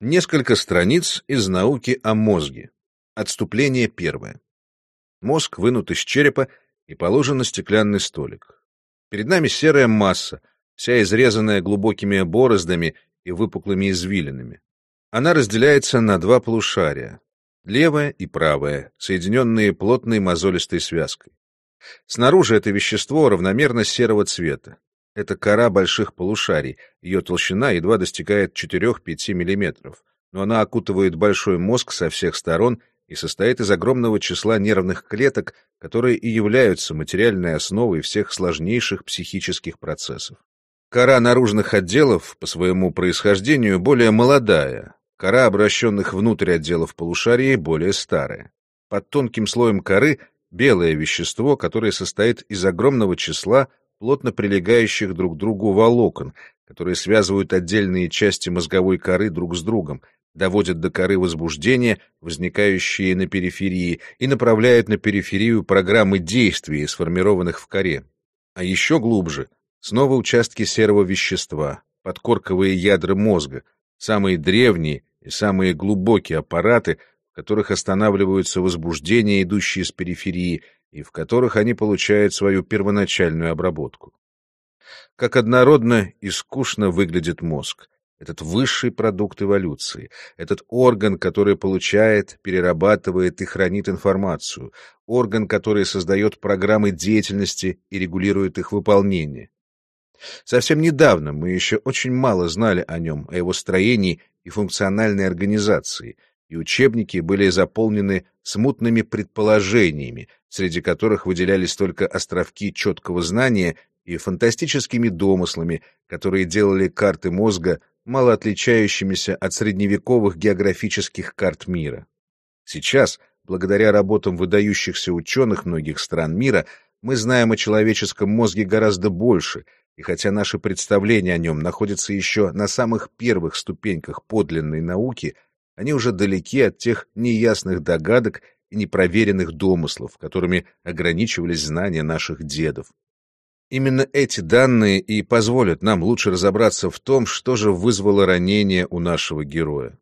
Несколько страниц из науки о мозге. Отступление первое. Мозг вынут из черепа и положен на стеклянный столик. Перед нами серая масса, вся изрезанная глубокими бороздами и выпуклыми извилинами. Она разделяется на два полушария — левое и правое, соединенные плотной мозолистой связкой. Снаружи это вещество равномерно серого цвета. Это кора больших полушарий, ее толщина едва достигает 4-5 мм, но она окутывает большой мозг со всех сторон и состоит из огромного числа нервных клеток, которые и являются материальной основой всех сложнейших психических процессов. Кора наружных отделов по своему происхождению более молодая, кора обращенных внутрь отделов полушарий более старая. Под тонким слоем коры белое вещество, которое состоит из огромного числа плотно прилегающих друг к другу волокон, которые связывают отдельные части мозговой коры друг с другом, доводят до коры возбуждения, возникающие на периферии, и направляют на периферию программы действий, сформированных в коре. А еще глубже — снова участки серого вещества, подкорковые ядра мозга, самые древние и самые глубокие аппараты, в которых останавливаются возбуждения, идущие с периферии, и в которых они получают свою первоначальную обработку. Как однородно и скучно выглядит мозг, этот высший продукт эволюции, этот орган, который получает, перерабатывает и хранит информацию, орган, который создает программы деятельности и регулирует их выполнение. Совсем недавно мы еще очень мало знали о нем, о его строении и функциональной организации, и учебники были заполнены смутными предположениями, среди которых выделялись только островки четкого знания и фантастическими домыслами, которые делали карты мозга мало отличающимися от средневековых географических карт мира. Сейчас, благодаря работам выдающихся ученых многих стран мира, мы знаем о человеческом мозге гораздо больше, и хотя наши представления о нем находятся еще на самых первых ступеньках подлинной науки, они уже далеки от тех неясных догадок и непроверенных домыслов, которыми ограничивались знания наших дедов. Именно эти данные и позволят нам лучше разобраться в том, что же вызвало ранение у нашего героя.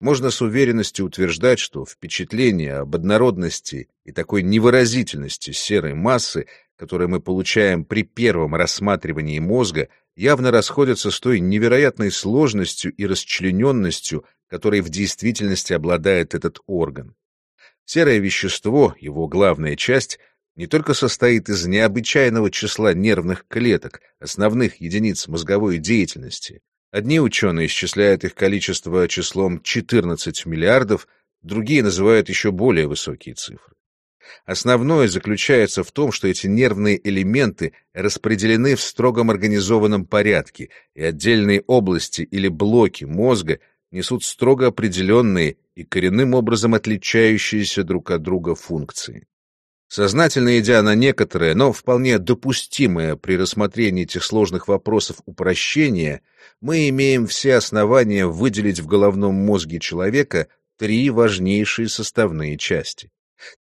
Можно с уверенностью утверждать, что впечатление об однородности и такой невыразительности серой массы, которые мы получаем при первом рассматривании мозга, явно расходятся с той невероятной сложностью и расчлененностью, которой в действительности обладает этот орган. Серое вещество, его главная часть, не только состоит из необычайного числа нервных клеток, основных единиц мозговой деятельности. Одни ученые исчисляют их количество числом 14 миллиардов, другие называют еще более высокие цифры. Основное заключается в том, что эти нервные элементы распределены в строгом организованном порядке, и отдельные области или блоки мозга несут строго определенные и коренным образом отличающиеся друг от друга функции. Сознательно идя на некоторые, но вполне допустимые при рассмотрении этих сложных вопросов упрощения, мы имеем все основания выделить в головном мозге человека три важнейшие составные части.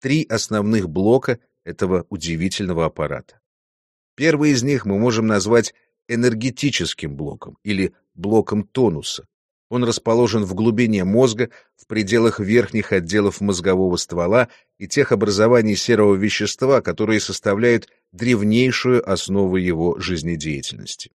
Три основных блока этого удивительного аппарата. Первый из них мы можем назвать энергетическим блоком или блоком тонуса. Он расположен в глубине мозга, в пределах верхних отделов мозгового ствола и тех образований серого вещества, которые составляют древнейшую основу его жизнедеятельности.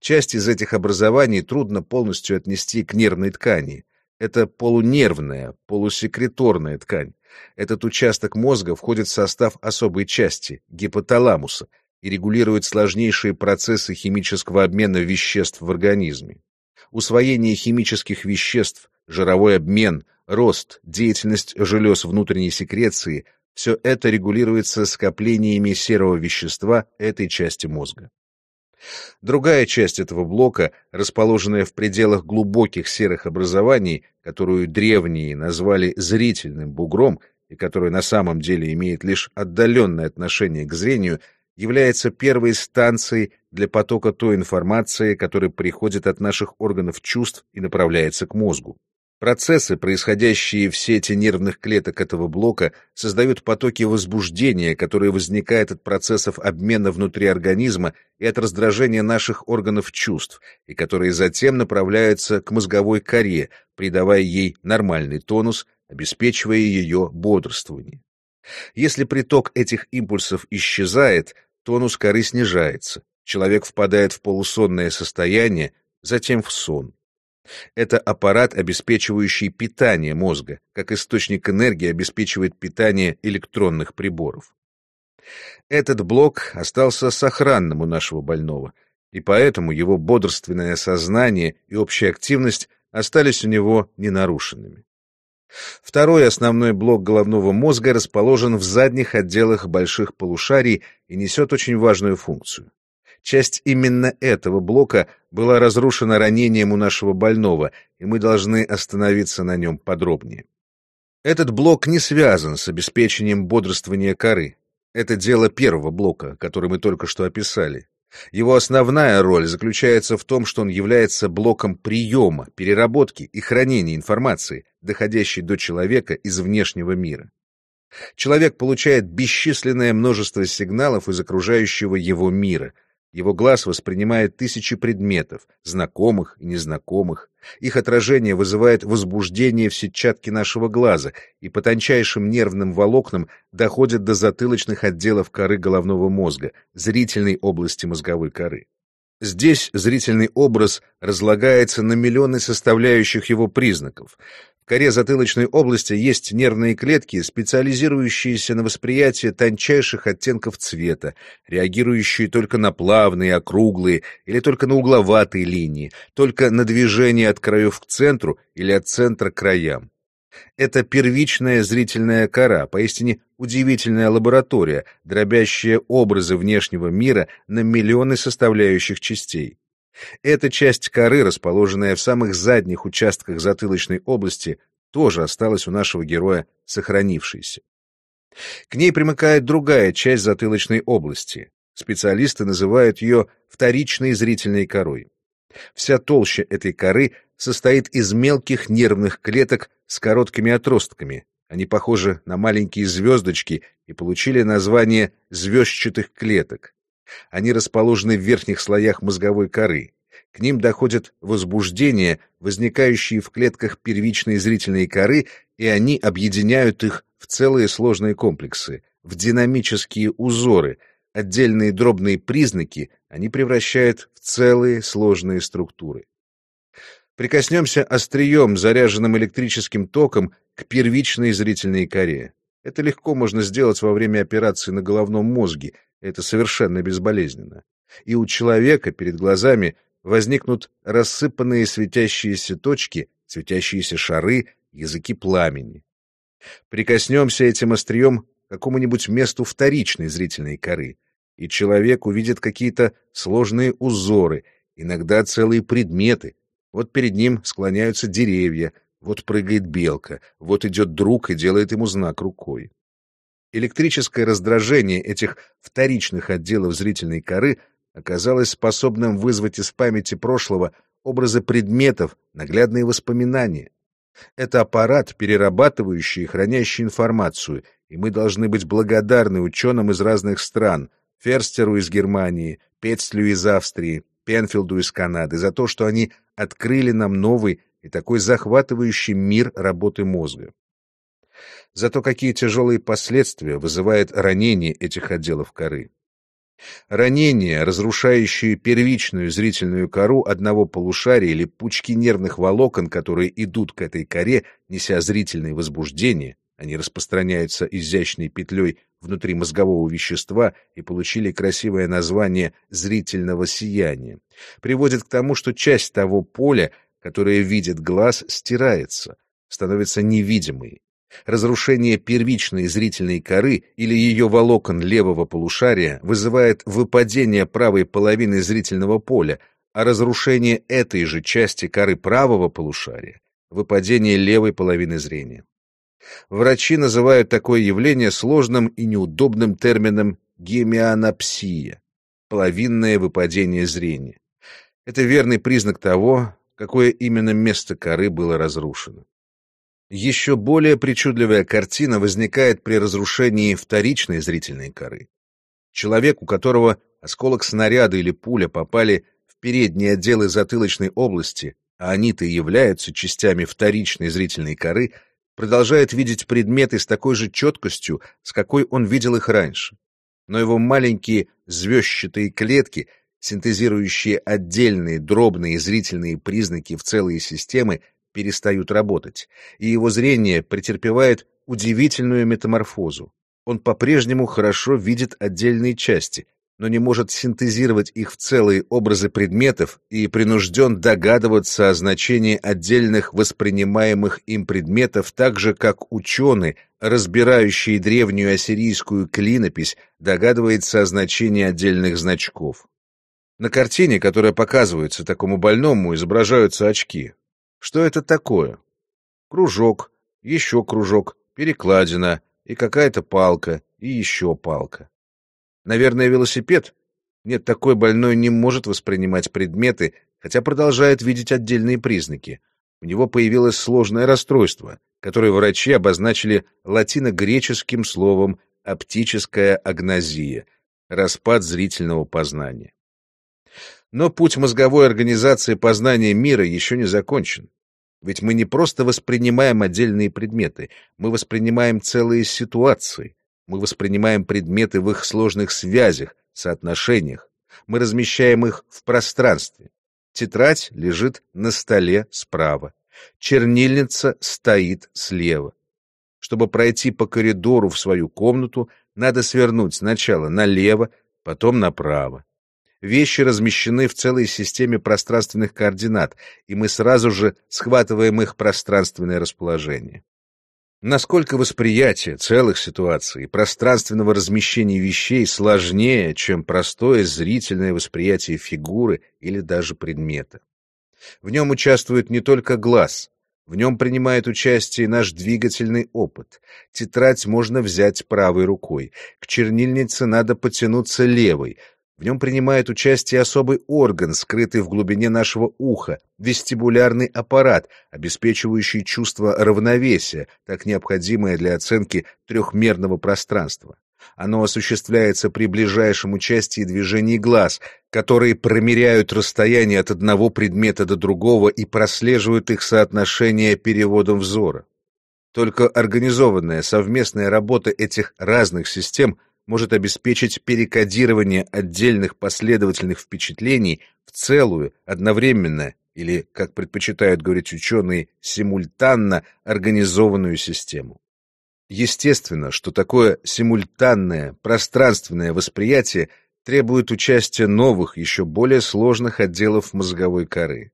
Часть из этих образований трудно полностью отнести к нервной ткани. Это полунервная, полусекреторная ткань. Этот участок мозга входит в состав особой части — гипоталамуса и регулирует сложнейшие процессы химического обмена веществ в организме усвоение химических веществ, жировой обмен, рост, деятельность желез внутренней секреции – все это регулируется скоплениями серого вещества этой части мозга. Другая часть этого блока, расположенная в пределах глубоких серых образований, которую древние назвали зрительным бугром и которая на самом деле имеет лишь отдаленное отношение к зрению, является первой станцией для потока той информации, которая приходит от наших органов чувств и направляется к мозгу. Процессы, происходящие в сети нервных клеток этого блока, создают потоки возбуждения, которые возникают от процессов обмена внутри организма и от раздражения наших органов чувств, и которые затем направляются к мозговой коре, придавая ей нормальный тонус, обеспечивая ее бодрствование. Если приток этих импульсов исчезает, тонус коры снижается, человек впадает в полусонное состояние, затем в сон. Это аппарат, обеспечивающий питание мозга, как источник энергии обеспечивает питание электронных приборов. Этот блок остался сохранным у нашего больного, и поэтому его бодрственное сознание и общая активность остались у него ненарушенными. Второй основной блок головного мозга расположен в задних отделах больших полушарий и несет очень важную функцию. Часть именно этого блока была разрушена ранением у нашего больного, и мы должны остановиться на нем подробнее. Этот блок не связан с обеспечением бодрствования коры. Это дело первого блока, который мы только что описали. Его основная роль заключается в том, что он является блоком приема, переработки и хранения информации, доходящей до человека из внешнего мира. Человек получает бесчисленное множество сигналов из окружающего его мира — его глаз воспринимает тысячи предметов, знакомых и незнакомых. Их отражение вызывает возбуждение в сетчатке нашего глаза и по тончайшим нервным волокнам доходит до затылочных отделов коры головного мозга, зрительной области мозговой коры. Здесь зрительный образ разлагается на миллионы составляющих его признаков коре затылочной области есть нервные клетки, специализирующиеся на восприятии тончайших оттенков цвета, реагирующие только на плавные, округлые или только на угловатые линии, только на движение от краев к центру или от центра к краям. Это первичная зрительная кора, поистине удивительная лаборатория, дробящая образы внешнего мира на миллионы составляющих частей. Эта часть коры, расположенная в самых задних участках затылочной области, тоже осталась у нашего героя сохранившейся. К ней примыкает другая часть затылочной области. Специалисты называют ее вторичной зрительной корой. Вся толща этой коры состоит из мелких нервных клеток с короткими отростками. Они похожи на маленькие звездочки и получили название звездчатых клеток. Они расположены в верхних слоях мозговой коры. К ним доходят возбуждения, возникающие в клетках первичной зрительной коры, и они объединяют их в целые сложные комплексы, в динамические узоры, отдельные дробные признаки они превращают в целые сложные структуры. Прикоснемся острием, заряженным электрическим током, к первичной зрительной коре. Это легко можно сделать во время операции на головном мозге, это совершенно безболезненно. И у человека перед глазами возникнут рассыпанные светящиеся точки, светящиеся шары, языки пламени. Прикоснемся этим острием к какому-нибудь месту вторичной зрительной коры, и человек увидит какие-то сложные узоры, иногда целые предметы. Вот перед ним склоняются деревья, вот прыгает белка, вот идет друг и делает ему знак рукой. Электрическое раздражение этих вторичных отделов зрительной коры оказалось способным вызвать из памяти прошлого образы предметов, наглядные воспоминания. Это аппарат, перерабатывающий и хранящий информацию, и мы должны быть благодарны ученым из разных стран, Ферстеру из Германии, Петслю из Австрии, Пенфилду из Канады, за то, что они открыли нам новый и такой захватывающий мир работы мозга. Зато какие тяжелые последствия вызывает ранение этих отделов коры. Ранения, разрушающие первичную зрительную кору одного полушария или пучки нервных волокон, которые идут к этой коре, неся зрительные возбуждения, они распространяются изящной петлей внутри мозгового вещества и получили красивое название зрительного сияния, приводит к тому, что часть того поля, которое видит глаз, стирается, становится невидимой. Разрушение первичной зрительной коры или ее волокон левого полушария вызывает выпадение правой половины зрительного поля, а разрушение этой же части коры правого полушария — выпадение левой половины зрения. Врачи называют такое явление сложным и неудобным термином гемианопсия — половинное выпадение зрения. Это верный признак того, какое именно место коры было разрушено. Еще более причудливая картина возникает при разрушении вторичной зрительной коры. Человек, у которого осколок снаряда или пуля попали в передние отделы затылочной области, а они-то и являются частями вторичной зрительной коры, продолжает видеть предметы с такой же четкостью, с какой он видел их раньше. Но его маленькие звездчатые клетки, синтезирующие отдельные дробные зрительные признаки в целые системы, перестают работать, и его зрение претерпевает удивительную метаморфозу. Он по-прежнему хорошо видит отдельные части, но не может синтезировать их в целые образы предметов и принужден догадываться о значении отдельных воспринимаемых им предметов так же, как ученый, разбирающий древнюю ассирийскую клинопись, догадывается о значении отдельных значков. На картине, которая показывается такому больному, изображаются очки. Что это такое? Кружок, еще кружок, перекладина и какая-то палка, и еще палка. Наверное, велосипед? Нет, такой больной не может воспринимать предметы, хотя продолжает видеть отдельные признаки. У него появилось сложное расстройство, которое врачи обозначили латино-греческим словом оптическая агнозия — распад зрительного познания. Но путь мозговой организации познания мира еще не закончен. Ведь мы не просто воспринимаем отдельные предметы, мы воспринимаем целые ситуации, мы воспринимаем предметы в их сложных связях, соотношениях, мы размещаем их в пространстве. Тетрадь лежит на столе справа, чернильница стоит слева. Чтобы пройти по коридору в свою комнату, надо свернуть сначала налево, потом направо. Вещи размещены в целой системе пространственных координат, и мы сразу же схватываем их пространственное расположение. Насколько восприятие целых ситуаций и пространственного размещения вещей сложнее, чем простое зрительное восприятие фигуры или даже предмета. В нем участвует не только глаз, в нем принимает участие наш двигательный опыт. Тетрадь можно взять правой рукой, к чернильнице надо потянуться левой, в нем принимает участие особый орган, скрытый в глубине нашего уха, вестибулярный аппарат, обеспечивающий чувство равновесия, так необходимое для оценки трехмерного пространства. Оно осуществляется при ближайшем участии движений глаз, которые промеряют расстояние от одного предмета до другого и прослеживают их соотношение переводом взора. Только организованная совместная работа этих разных систем может обеспечить перекодирование отдельных последовательных впечатлений в целую, одновременно или, как предпочитают говорить ученые, симультанно организованную систему. Естественно, что такое симультанное пространственное восприятие требует участия новых, еще более сложных отделов мозговой коры.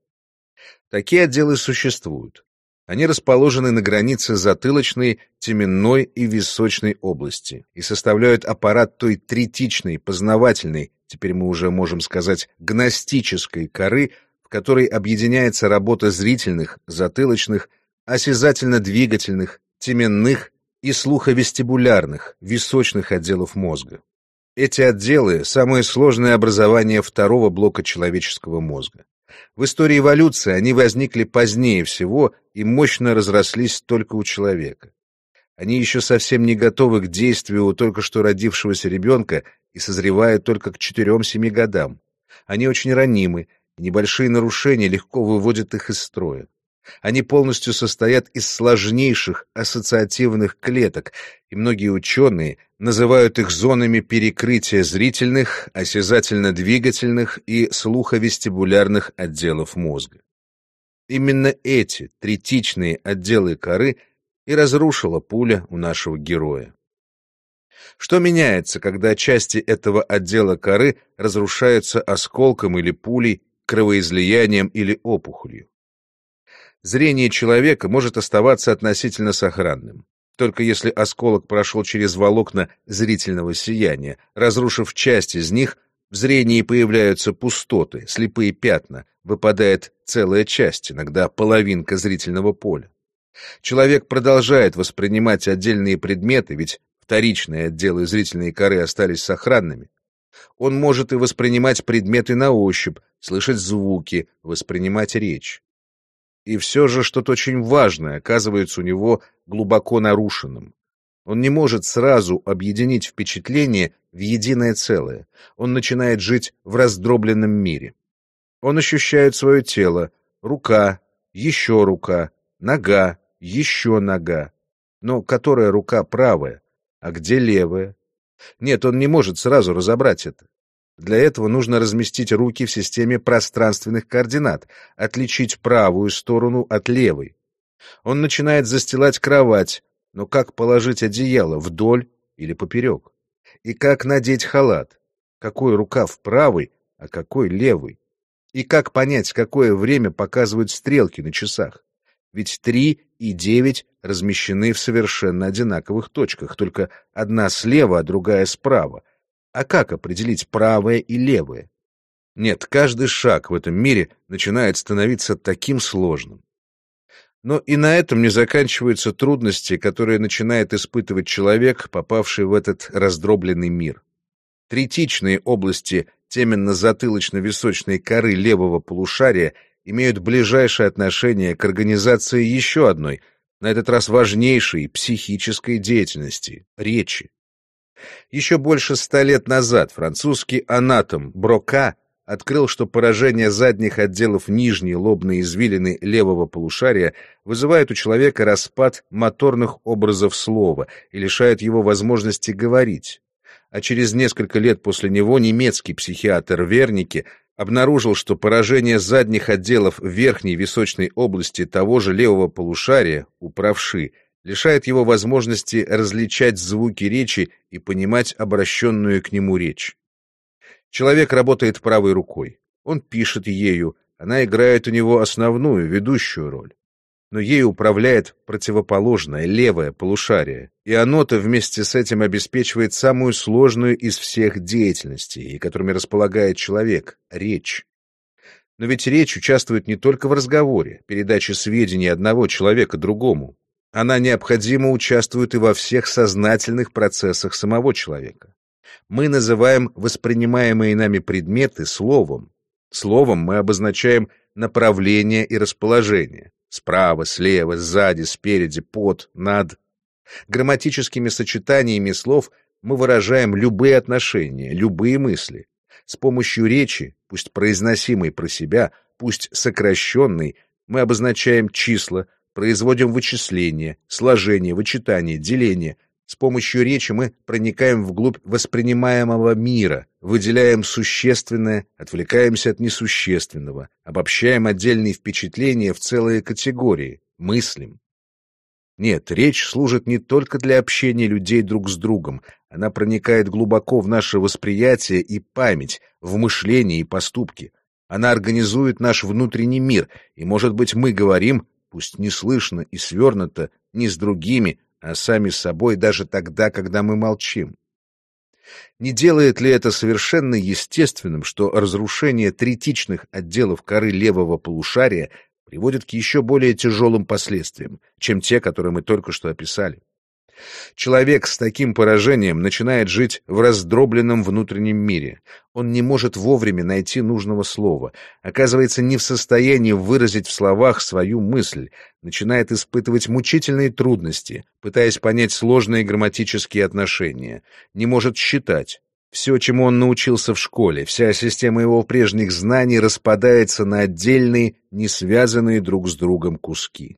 Такие отделы существуют. Они расположены на границе затылочной, теменной и височной области и составляют аппарат той третичной, познавательной, теперь мы уже можем сказать, гностической коры, в которой объединяется работа зрительных, затылочных, осязательно-двигательных, теменных и слуховестибулярных, височных отделов мозга. Эти отделы – самое сложное образование второго блока человеческого мозга. В истории эволюции они возникли позднее всего и мощно разрослись только у человека. Они еще совсем не готовы к действию у только что родившегося ребенка и созревают только к 4-7 годам. Они очень ранимы, и небольшие нарушения легко выводят их из строя. Они полностью состоят из сложнейших ассоциативных клеток, и многие ученые называют их зонами перекрытия зрительных, осязательно-двигательных и слуховестибулярных отделов мозга. Именно эти третичные отделы коры и разрушила пуля у нашего героя. Что меняется, когда части этого отдела коры разрушаются осколком или пулей, кровоизлиянием или опухолью? Зрение человека может оставаться относительно сохранным. Только если осколок прошел через волокна зрительного сияния, разрушив часть из них, в зрении появляются пустоты, слепые пятна, выпадает целая часть, иногда половинка зрительного поля. Человек продолжает воспринимать отдельные предметы, ведь вторичные отделы зрительной коры остались сохранными. Он может и воспринимать предметы на ощупь, слышать звуки, воспринимать речь. И все же что-то очень важное оказывается у него глубоко нарушенным. Он не может сразу объединить впечатление в единое целое. Он начинает жить в раздробленном мире. Он ощущает свое тело, рука, еще рука, нога, еще нога. Но которая рука правая, а где левая? Нет, он не может сразу разобрать это. Для этого нужно разместить руки в системе пространственных координат, отличить правую сторону от левой. Он начинает застилать кровать, но как положить одеяло, вдоль или поперек? И как надеть халат? Какой рукав правый, а какой левый? И как понять, какое время показывают стрелки на часах? Ведь три и девять размещены в совершенно одинаковых точках, только одна слева, а другая справа. А как определить правое и левое? Нет, каждый шаг в этом мире начинает становиться таким сложным. Но и на этом не заканчиваются трудности, которые начинает испытывать человек, попавший в этот раздробленный мир. Третичные области теменно-затылочно-височной коры левого полушария имеют ближайшее отношение к организации еще одной, на этот раз важнейшей психической деятельности — речи. Еще больше ста лет назад французский анатом Брока открыл, что поражение задних отделов нижней лобной извилины левого полушария вызывает у человека распад моторных образов слова и лишает его возможности говорить. А через несколько лет после него немецкий психиатр Вернике обнаружил, что поражение задних отделов верхней височной области того же левого полушария, у правши, лишает его возможности различать звуки речи и понимать обращенную к нему речь. Человек работает правой рукой. Он пишет ею, она играет у него основную, ведущую роль. Но ею управляет противоположное, левое полушарие, и оно-то вместе с этим обеспечивает самую сложную из всех деятельностей, которыми располагает человек — речь. Но ведь речь участвует не только в разговоре, передаче сведений одного человека другому. Она необходимо участвует и во всех сознательных процессах самого человека мы называем воспринимаемые нами предметы словом. Словом мы обозначаем направление и расположение. Справа, слева, сзади, спереди, под, над. Грамматическими сочетаниями слов мы выражаем любые отношения, любые мысли. С помощью речи, пусть произносимой про себя, пусть сокращенной, мы обозначаем числа, производим вычисления, сложение, вычитание, деление, с помощью речи мы проникаем вглубь воспринимаемого мира, выделяем существенное, отвлекаемся от несущественного, обобщаем отдельные впечатления в целые категории, мыслим. Нет, речь служит не только для общения людей друг с другом, она проникает глубоко в наше восприятие и память, в мышление и поступки. Она организует наш внутренний мир, и, может быть, мы говорим, пусть не слышно и свернуто, не с другими, а сами с собой даже тогда, когда мы молчим. Не делает ли это совершенно естественным, что разрушение третичных отделов коры левого полушария приводит к еще более тяжелым последствиям, чем те, которые мы только что описали? Человек с таким поражением начинает жить в раздробленном внутреннем мире. Он не может вовремя найти нужного слова, оказывается не в состоянии выразить в словах свою мысль, начинает испытывать мучительные трудности, пытаясь понять сложные грамматические отношения, не может считать. Все, чему он научился в школе, вся система его прежних знаний распадается на отдельные, не связанные друг с другом куски.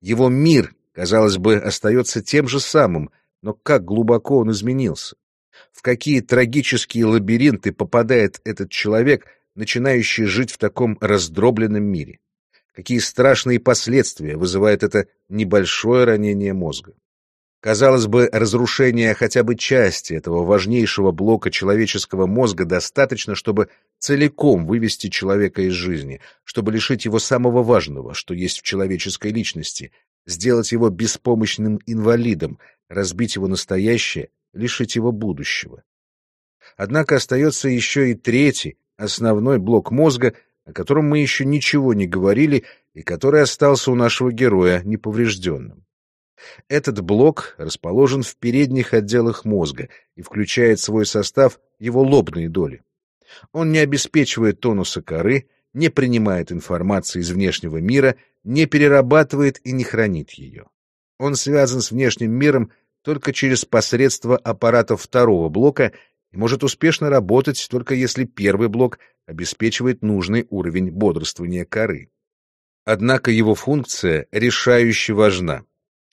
Его мир казалось бы, остается тем же самым, но как глубоко он изменился? В какие трагические лабиринты попадает этот человек, начинающий жить в таком раздробленном мире? Какие страшные последствия вызывает это небольшое ранение мозга? Казалось бы, разрушение хотя бы части этого важнейшего блока человеческого мозга достаточно, чтобы целиком вывести человека из жизни, чтобы лишить его самого важного, что есть в человеческой личности, сделать его беспомощным инвалидом, разбить его настоящее, лишить его будущего. Однако остается еще и третий, основной блок мозга, о котором мы еще ничего не говорили и который остался у нашего героя неповрежденным. Этот блок расположен в передних отделах мозга и включает в свой состав его лобные доли. Он не обеспечивает тонуса коры, не принимает информации из внешнего мира, не перерабатывает и не хранит ее. Он связан с внешним миром только через посредство аппаратов второго блока и может успешно работать только если первый блок обеспечивает нужный уровень бодрствования коры. Однако его функция решающе важна.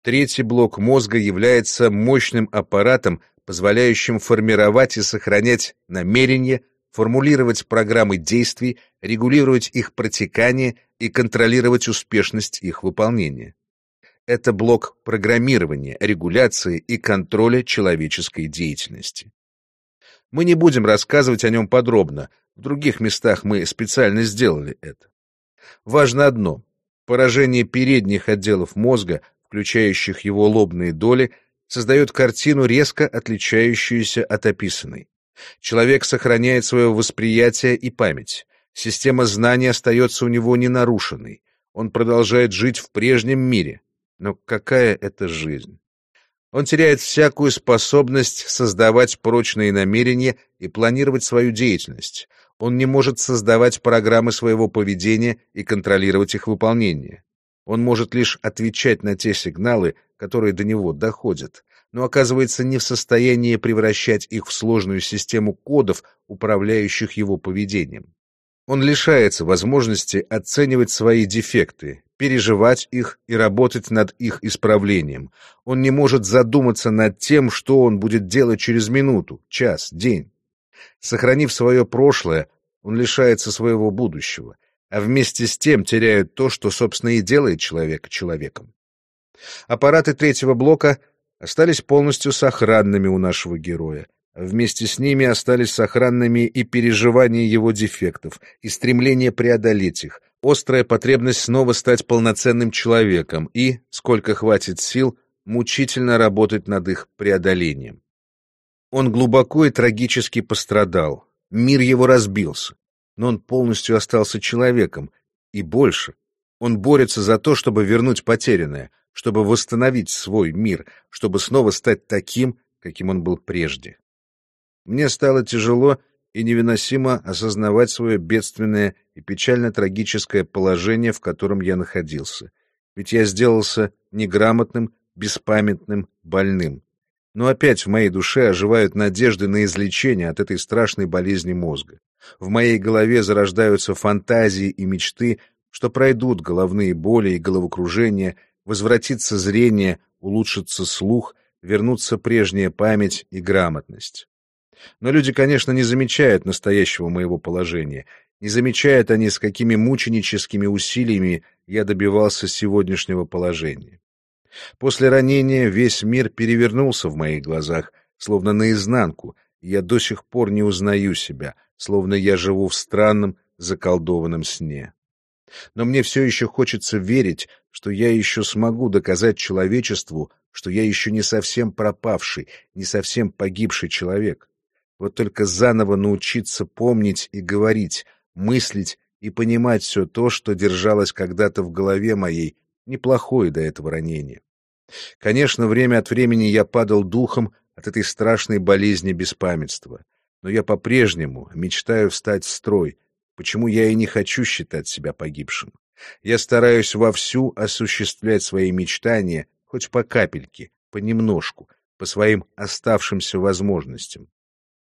Третий блок мозга является мощным аппаратом, позволяющим формировать и сохранять намерения, формулировать программы действий, регулировать их протекание и контролировать успешность их выполнения. Это блок программирования, регуляции и контроля человеческой деятельности. Мы не будем рассказывать о нем подробно, в других местах мы специально сделали это. Важно одно – поражение передних отделов мозга, включающих его лобные доли, создает картину, резко отличающуюся от описанной. Человек сохраняет свое восприятие и память. Система знаний остается у него ненарушенной. Он продолжает жить в прежнем мире. Но какая это жизнь? Он теряет всякую способность создавать прочные намерения и планировать свою деятельность. Он не может создавать программы своего поведения и контролировать их выполнение. Он может лишь отвечать на те сигналы, которые до него доходят, но оказывается не в состоянии превращать их в сложную систему кодов, управляющих его поведением. Он лишается возможности оценивать свои дефекты, переживать их и работать над их исправлением. Он не может задуматься над тем, что он будет делать через минуту, час, день. Сохранив свое прошлое, он лишается своего будущего, а вместе с тем теряет то, что, собственно, и делает человека человеком. Аппараты третьего блока остались полностью сохранными у нашего героя, вместе с ними остались сохранными и переживания его дефектов, и стремление преодолеть их, острая потребность снова стать полноценным человеком и, сколько хватит сил, мучительно работать над их преодолением. Он глубоко и трагически пострадал, мир его разбился, но он полностью остался человеком, и больше. Он борется за то, чтобы вернуть потерянное, чтобы восстановить свой мир, чтобы снова стать таким, каким он был прежде. Мне стало тяжело и невыносимо осознавать свое бедственное и печально-трагическое положение, в котором я находился. Ведь я сделался неграмотным, беспамятным, больным. Но опять в моей душе оживают надежды на излечение от этой страшной болезни мозга. В моей голове зарождаются фантазии и мечты, что пройдут головные боли и головокружения, возвратится зрение, улучшится слух, вернутся прежняя память и грамотность. Но люди, конечно, не замечают настоящего моего положения, не замечают они, с какими мученическими усилиями я добивался сегодняшнего положения. После ранения весь мир перевернулся в моих глазах, словно наизнанку, и я до сих пор не узнаю себя, словно я живу в странном, заколдованном сне. Но мне все еще хочется верить, что я еще смогу доказать человечеству, что я еще не совсем пропавший, не совсем погибший человек. Вот только заново научиться помнить и говорить, мыслить и понимать все то, что держалось когда-то в голове моей, неплохое до этого ранения. Конечно, время от времени я падал духом от этой страшной болезни беспамятства, но я по-прежнему мечтаю встать в строй, почему я и не хочу считать себя погибшим. Я стараюсь вовсю осуществлять свои мечтания, хоть по капельке, понемножку, по своим оставшимся возможностям.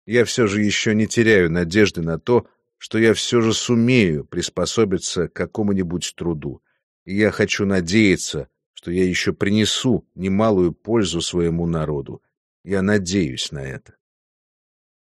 Я все же еще не теряю надежды на то, что я все же сумею приспособиться к какому-нибудь труду, и я хочу надеяться, что я еще принесу немалую пользу своему народу. Я надеюсь на это.